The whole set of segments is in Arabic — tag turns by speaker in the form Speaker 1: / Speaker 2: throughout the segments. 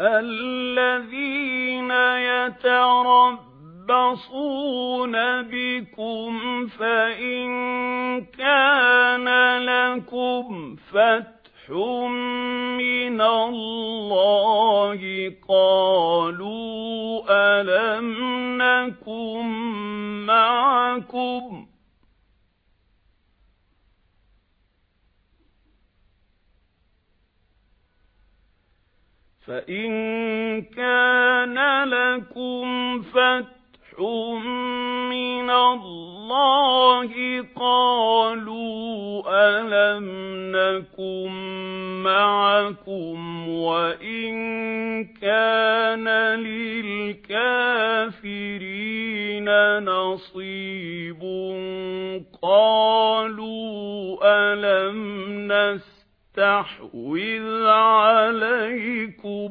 Speaker 1: الذين يتربصون بكم فإن كان لكم فتح من الله قالوا فَإِن كَانَ لَكُمْ فَتْحٌ مِنَ اللَّهِ قَالُوا أَلَمْ نَكُن مَّعَكُمْ وَإِن كَانَ لِلْكَافِرِينَ نَصِيبٌ قَالُوا أَلَمْ نَسْتَحْوِذْ يستحوذ عليكم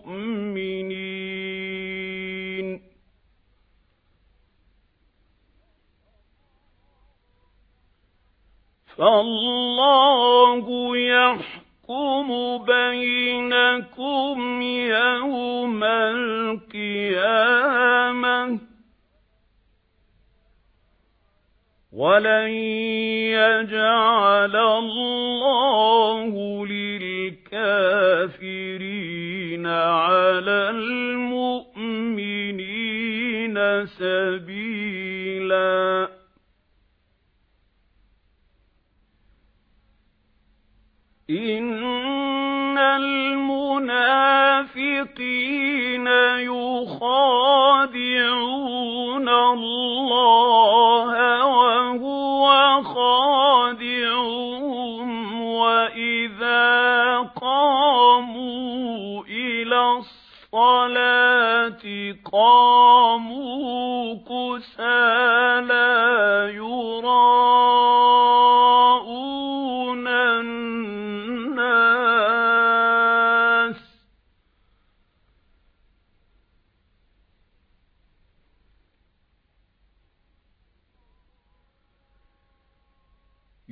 Speaker 1: فَاللَّهُ يَحْكُمُ بَيْنَكُمْ يَوْمَ الْقِيَامَةِ. وَلَن يَجْعَلَ اللَّهُ إِنَّ الْمُنَافِقِينَ يُخَادِعُونَ اللَّهَ وَهُوَ خَادِعُهُمْ وَإِذَا قَامُوا إِلَى الصَّلَاةِ قَامُوا كُسَالَى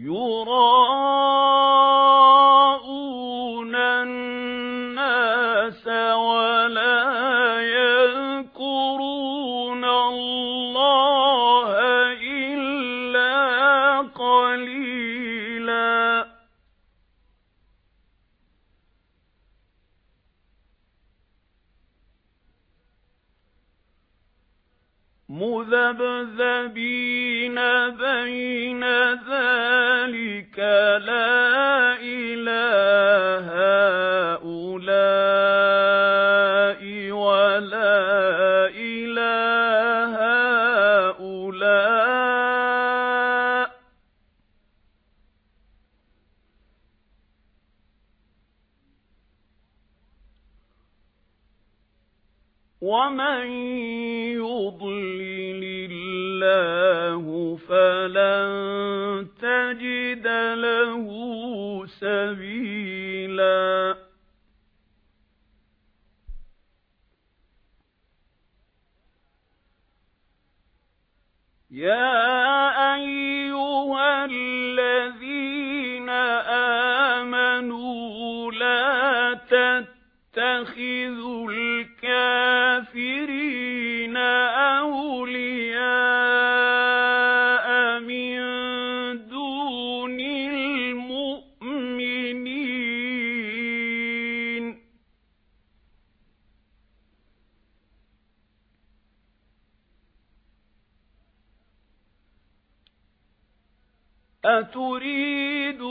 Speaker 1: يُرَاءُونَ النَّاسَ وَلَا مُذَبْذَبِينَ بَيْنَ ذَلِكَ لَا وَمَن يُضْلِلِ اللَّهُ فَلَن تَجِدَ لَهُ سَبِيلًا يَا أَتُرِيدُونَ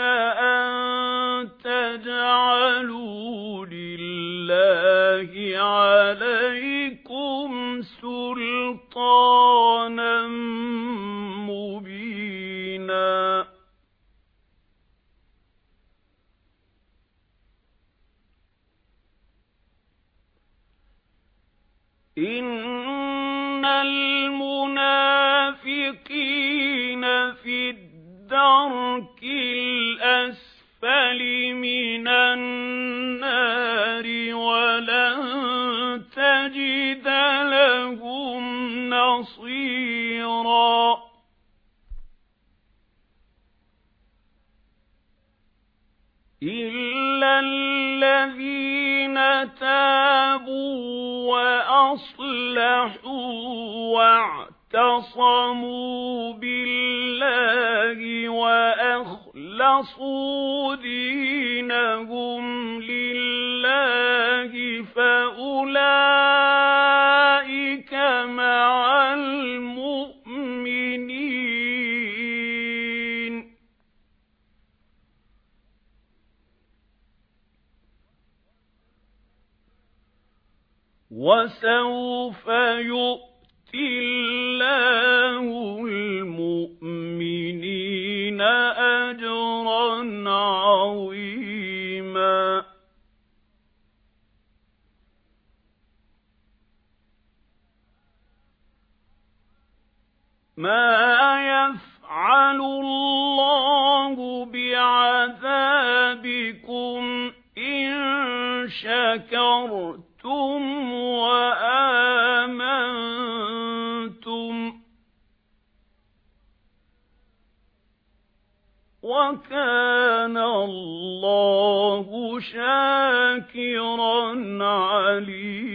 Speaker 1: أَن تَجْعَلُوا لِلَّهِ عَلَيْكُمْ سُلْطَانًا مُبِينًا. إِنَّ الدرك الأسفل من النار ولن تجد لهم نصيرا. إلا الذين تابوا وأصلحوا واعتصموا بالله وأخلصوا دينهم لله فأولئك مع المؤمنين. وسوف يؤمنون اللَّهُ الْمُؤْمِنِينَ أَجْرًا عَظِيمًا مَا يَفْعَلُ اللَّهُ بِعَذَابِكُمْ إِن شَكَرْتُمْ وَكَانَ اللَّهُ شَاكِرًا عَلِيمًا.